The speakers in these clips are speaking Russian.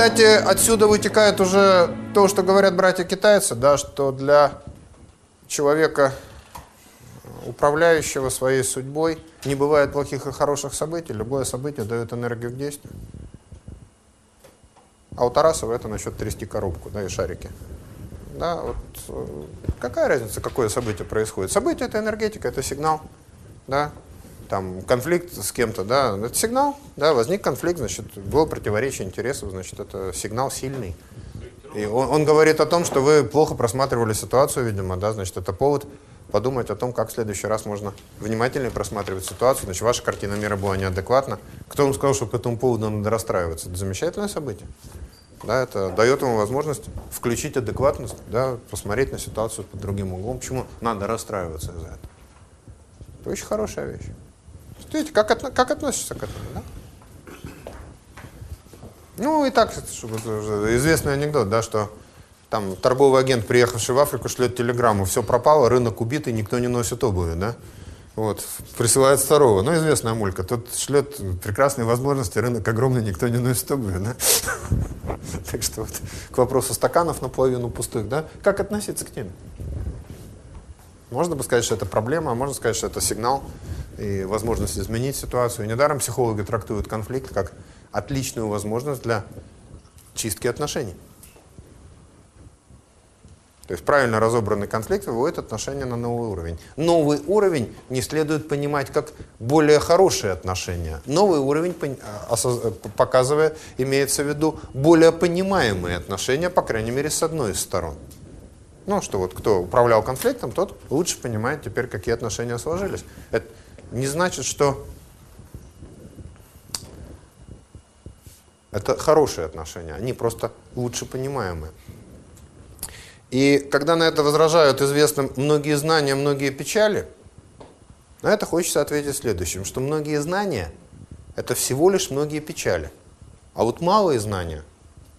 кстати, отсюда вытекает уже то, что говорят братья-китайцы, да, что для человека, управляющего своей судьбой, не бывает плохих и хороших событий. Любое событие дает энергию к действию. А у Тарасова это насчет трясти коробку, да, и шарики. Да, вот э, какая разница, какое событие происходит? Событие – это энергетика, это сигнал, да, там конфликт с кем-то, да, это сигнал, да, возник конфликт, значит, было противоречие интересов, значит, это сигнал сильный. И он, он говорит о том, что вы плохо просматривали ситуацию, видимо, да, значит, это повод подумать о том, как в следующий раз можно внимательнее просматривать ситуацию, значит, ваша картина мира была неадекватна. Кто вам сказал, что по этому поводу надо расстраиваться? Это замечательное событие. Да, это дает вам возможность включить адекватность, да, посмотреть на ситуацию под другим углом. Почему надо расстраиваться из-за этого? Это очень хорошая вещь. Видите, как, отно, как относишься к этому, да? Ну, и так, известный анекдот, да, что там торговый агент, приехавший в Африку, шлет телеграмму, все пропало, рынок убитый, никто не носит обуви, да? Вот, присылает второго. Ну, известная мулька. Тот шлет прекрасные возможности, рынок огромный, никто не носит обуви, да? Так что вот к вопросу стаканов наполовину пустых, да? Как относиться к теме? Можно бы сказать, что это проблема, а можно сказать, что это сигнал и возможность изменить ситуацию. И недаром психологи трактуют конфликт как отличную возможность для чистки отношений. То есть правильно разобранный конфликт выводит отношения на новый уровень. Новый уровень не следует понимать как более хорошие отношения. Новый уровень, а, показывая, имеется в виду более понимаемые отношения, по крайней мере, с одной из сторон. Ну, что вот кто управлял конфликтом, тот лучше понимает теперь, какие отношения сложились. Это не значит, что это хорошие отношения, они просто лучше понимаемые. И когда на это возражают известным многие знания, многие печали, на это хочется ответить следующим, что многие знания – это всего лишь многие печали. А вот малые знания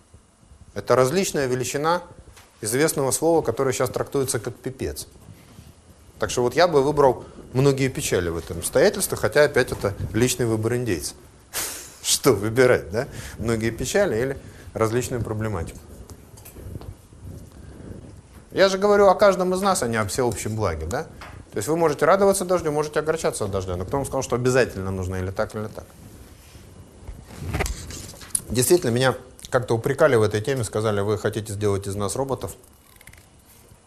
– это различная величина известного слова, которое сейчас трактуется как пипец. Так что вот я бы выбрал многие печали в этом обстоятельстве, хотя опять это личный выбор индейца. Что выбирать, да? Многие печали или различную проблематику. Я же говорю о каждом из нас, а не о всеобщем благе, да? То есть вы можете радоваться дождю, можете огорчаться от дождя, но кто вам сказал, что обязательно нужно или так, или так? Действительно, меня как-то упрекали в этой теме, сказали, вы хотите сделать из нас роботов.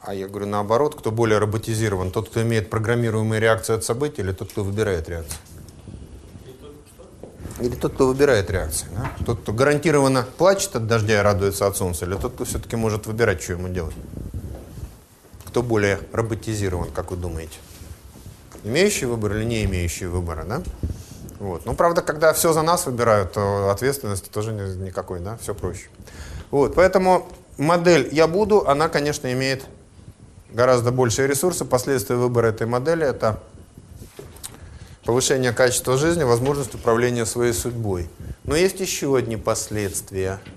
А я говорю, наоборот, кто более роботизирован, тот, кто имеет программируемые реакции от событий, или тот, кто выбирает реакции? Или тот, кто выбирает реакции. Да? Тот, кто гарантированно плачет от дождя и радуется от солнца, или тот, кто все-таки может выбирать, что ему делать? Кто более роботизирован, как вы думаете? Имеющий выбор или не имеющий выбора, да? Вот. Ну, правда, когда все за нас выбирают, то ответственности тоже никакой, да, все проще. Вот, поэтому модель «я буду», она, конечно, имеет гораздо большие ресурсы. Последствия выбора этой модели – это повышение качества жизни, возможность управления своей судьбой. Но есть еще одни последствия –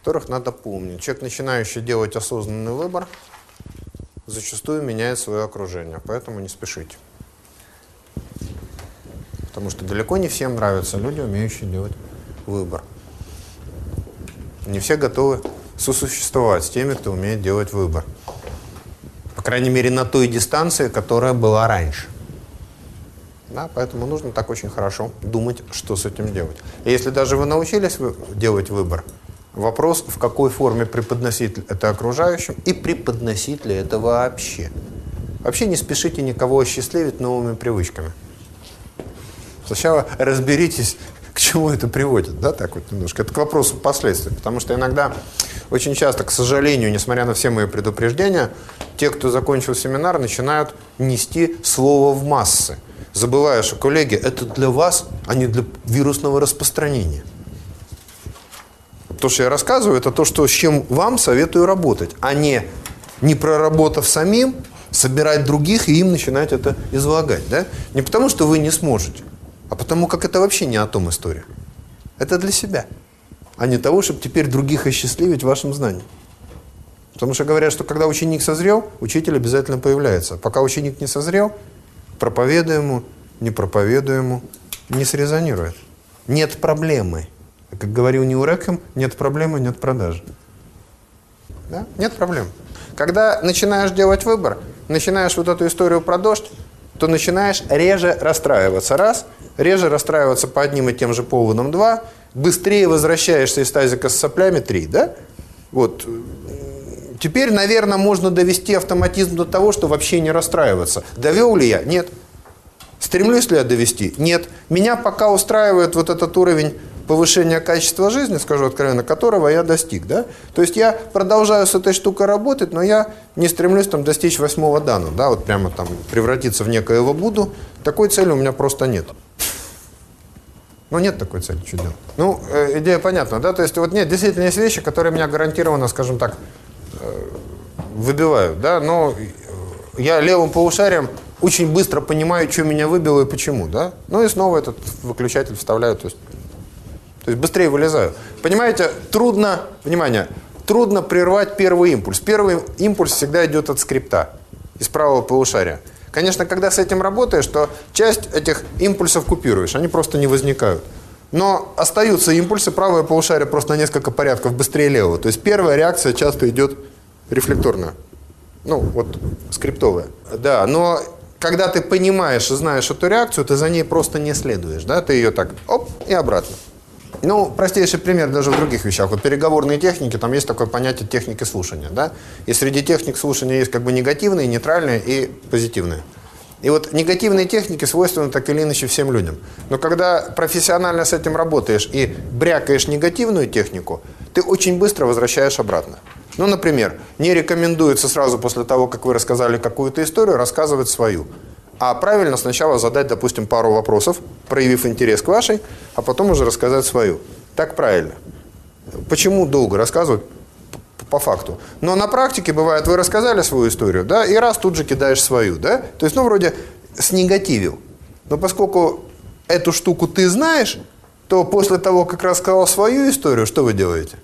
которых надо помнить. Человек, начинающий делать осознанный выбор, зачастую меняет свое окружение, поэтому не спешите. Потому что далеко не всем нравятся люди, умеющие делать выбор. Не все готовы сосуществовать с теми, кто умеет делать выбор. Крайней мере, на той дистанции, которая была раньше. Да, поэтому нужно так очень хорошо думать, что с этим делать. И если даже вы научились делать выбор, Вопрос, в какой форме преподносить это окружающим и преподносить ли это вообще. Вообще не спешите никого осчастливить новыми привычками. Сначала разберитесь, к чему это приводит, да, так вот немножко. Это к вопросу последствий, потому что иногда, очень часто, к сожалению, несмотря на все мои предупреждения, те, кто закончил семинар, начинают нести слово в массы, забывая, что, коллеги, это для вас, а не для вирусного распространения. То, что я рассказываю, это то, что, с чем вам советую работать, а не, не проработав самим, собирать других и им начинать это излагать. Да? Не потому, что вы не сможете, а потому, как это вообще не о том история. Это для себя, а не того, чтобы теперь других осчастливить вашим знанием. Потому что говорят, что когда ученик созрел, учитель обязательно появляется. Пока ученик не созрел, проповедуемому, не проповедуемому, не срезонирует. Нет проблемы. Как говорил Ньюрекхэм, нет проблемы, нет продажи. Да? Нет проблем. Когда начинаешь делать выбор, начинаешь вот эту историю про дождь, то начинаешь реже расстраиваться. Раз. Реже расстраиваться по одним и тем же поводам. Два. Быстрее возвращаешься из тазика с соплями. Три. Да? Вот. Теперь, наверное, можно довести автоматизм до того, что вообще не расстраиваться. Довел ли я? Нет. Стремлюсь ли я довести? Нет. Меня пока устраивает вот этот уровень повышения качества жизни, скажу откровенно, которого я достиг. Да? То есть я продолжаю с этой штукой работать, но я не стремлюсь там достичь восьмого дана, да, вот прямо там превратиться в некоего Будду. Такой цели у меня просто нет. Ну, нет такой цели, что делать? Ну, э, идея понятна, да? То есть вот нет, действительно есть вещи, которые меня гарантированно, скажем так, э, выбивают, да? Но я левым полушарием очень быстро понимаю, что меня выбило и почему, да? Ну и снова этот выключатель вставляю, то есть то есть быстрее вылезаю. Понимаете, трудно, внимание, трудно прервать первый импульс. Первый импульс всегда идет от скрипта, из правого полушария. Конечно, когда с этим работаешь, то часть этих импульсов купируешь, они просто не возникают. Но остаются импульсы, правое полушарие просто на несколько порядков быстрее левого. То есть первая реакция часто идет рефлекторная. Ну, вот скриптовая. Да, но когда ты понимаешь и знаешь эту реакцию, ты за ней просто не следуешь. Да? Ты ее так, оп, и обратно. Ну, простейший пример даже в других вещах. Вот переговорные техники, там есть такое понятие техники слушания, да? И среди техник слушания есть как бы негативные, нейтральные и позитивные. И вот негативные техники свойственны так или иначе всем людям. Но когда профессионально с этим работаешь и брякаешь негативную технику, ты очень быстро возвращаешь обратно. Ну, например, не рекомендуется сразу после того, как вы рассказали какую-то историю, рассказывать свою. А правильно сначала задать, допустим, пару вопросов, проявив интерес к вашей, а потом уже рассказать свою. Так правильно. Почему долго рассказывать? По факту. Но на практике бывает, вы рассказали свою историю, да, и раз тут же кидаешь свою, да? То есть, ну, вроде снегативил. Но поскольку эту штуку ты знаешь, то после того, как рассказал свою историю, что вы делаете?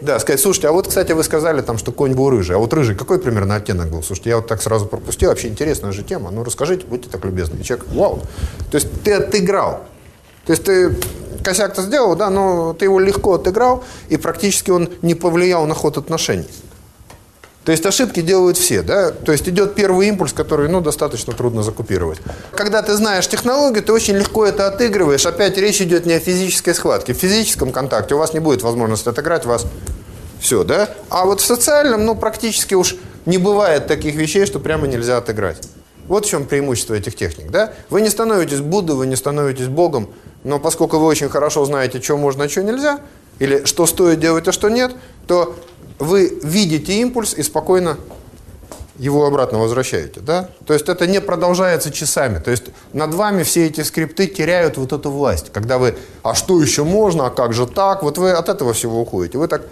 Да, сказать, слушайте, а вот, кстати, вы сказали там, что конь был рыжий. А вот рыжий какой примерно оттенок был? Слушайте, я вот так сразу пропустил, вообще интересная же тема. Ну, расскажите, будьте так любезны. И человек, вау. То есть ты отыграл. То есть ты косяк-то сделал, да, но ты его легко отыграл, и практически он не повлиял на ход отношений. То есть ошибки делают все, да? То есть идет первый импульс, который, ну, достаточно трудно закупировать. Когда ты знаешь технологию, ты очень легко это отыгрываешь. Опять речь идет не о физической схватке. В физическом контакте у вас не будет возможности отыграть, вас все, да? А вот в социальном, ну, практически уж не бывает таких вещей, что прямо нельзя отыграть. Вот в чем преимущество этих техник, да? Вы не становитесь Буддой, вы не становитесь Богом, но поскольку вы очень хорошо знаете, что можно, а что нельзя, или что стоит делать, а что нет, то вы видите импульс и спокойно его обратно возвращаете, да? То есть это не продолжается часами. То есть над вами все эти скрипты теряют вот эту власть. Когда вы, а что еще можно, а как же так? Вот вы от этого всего уходите. Вы так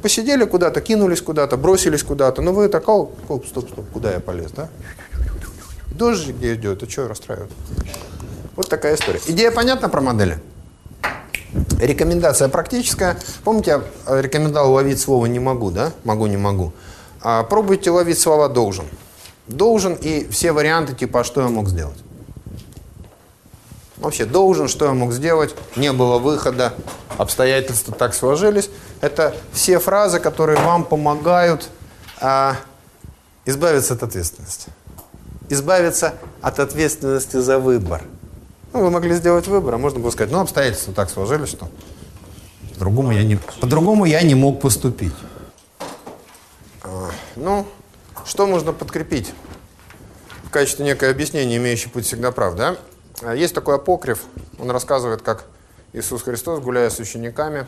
посидели куда-то, кинулись куда-то, бросились куда-то. Но вы так, о, стоп, стоп, стоп, куда я полез, да? Дождь где идет, и что расстраивает? Вот такая история. Идея понятна про модели? Рекомендация практическая. Помните, я рекомендовал ловить слово «не могу», да? «Могу, не могу». А пробуйте ловить слова «должен». «Должен» и все варианты типа «а что я мог сделать?» Вообще «должен», «что я мог сделать?» «Не было выхода», «обстоятельства так сложились». Это все фразы, которые вам помогают а, избавиться от ответственности. Избавиться от ответственности за выбор. Ну, вы могли сделать выбор, а можно было сказать, ну, обстоятельства так сложились, что по-другому я, не, по я не мог поступить. А, ну, что можно подкрепить в качестве некое объяснение, имеющее путь всегда прав, да? А, есть такой апокриф, он рассказывает, как Иисус Христос, гуляя с учениками,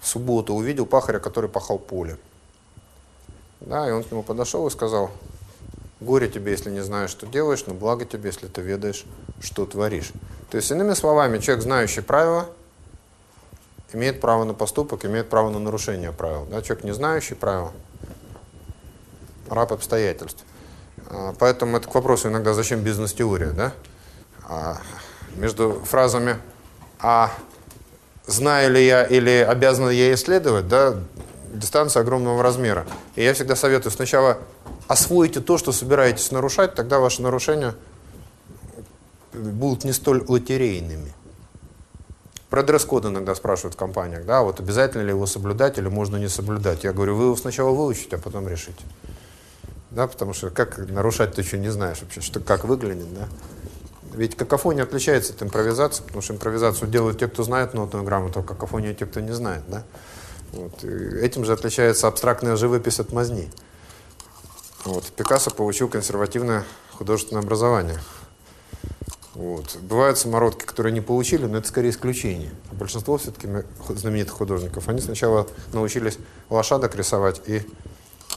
в субботу увидел пахаря, который пахал поле. Да, и он к нему подошел и сказал, Горе тебе, если не знаешь, что делаешь, но благо тебе, если ты ведаешь, что творишь. То есть, иными словами, человек, знающий правила, имеет право на поступок, имеет право на нарушение правил. Да? Человек, не знающий правил, раб обстоятельств. А, поэтому это к вопросу иногда, зачем бизнес-теория, да? А между фразами «а знаю ли я или обязан ли я исследовать», да, дистанция огромного размера. И я всегда советую сначала освоите то, что собираетесь нарушать, тогда ваши нарушения будут не столь лотерейными. Про дресс-код иногда спрашивают в компаниях, да, вот обязательно ли его соблюдать или можно не соблюдать. Я говорю, вы его сначала выучите, а потом решите. Да, потому что как нарушать ты еще не знаешь вообще, что как выглядит, да. Ведь какофония отличается от импровизации, потому что импровизацию делают те, кто знает нотную грамоту, а какофонию те, кто не знает, да. Вот. Этим же отличается абстрактная живопись от мазни. Вот. Пикассо получил консервативное художественное образование. Вот. Бывают самородки, которые не получили, но это скорее исключение. А большинство все-таки знаменитых художников, они сначала научились лошадок рисовать и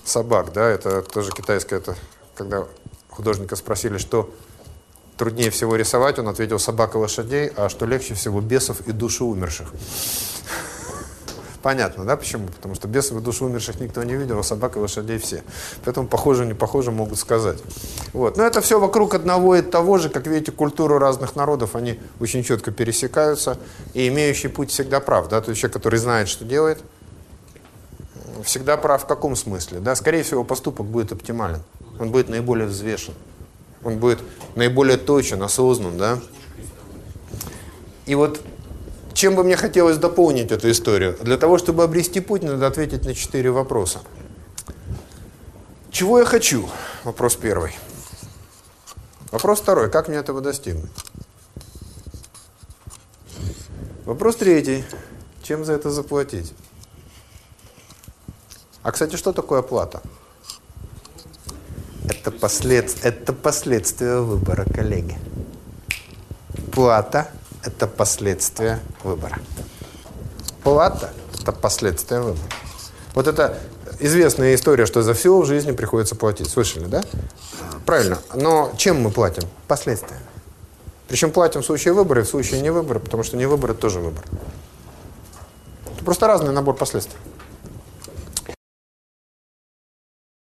собак. Да? Это тоже китайское, это когда художника спросили, что труднее всего рисовать, он ответил собак и лошадей, а что легче всего бесов и души умерших. Понятно, да, почему? Потому что бесов и души умерших никто не видел, а собак и лошадей все. Поэтому похоже, не похоже могут сказать. Вот. Но это все вокруг одного и того же. Как видите, культуру разных народов, они очень четко пересекаются. И имеющий путь всегда прав. Да? То есть человек, который знает, что делает, всегда прав в каком смысле? Да? Скорее всего, поступок будет оптимален. Он будет наиболее взвешен. Он будет наиболее точен, осознан. Да? И вот чем бы мне хотелось дополнить эту историю? Для того, чтобы обрести путь, надо ответить на четыре вопроса. Чего я хочу? Вопрос первый. Вопрос второй. Как мне этого достигнуть? Вопрос третий. Чем за это заплатить? А, кстати, что такое оплата? Это, послед... это последствия выбора, коллеги. Плата это последствия выбора. Плата – это последствия выбора. Вот это известная история, что за все в жизни приходится платить. Слышали, да? Правильно. Но чем мы платим? Последствия. Причем платим в случае выбора и в случае невыбора, потому что невыбор – это тоже выбор. Это просто разный набор последствий.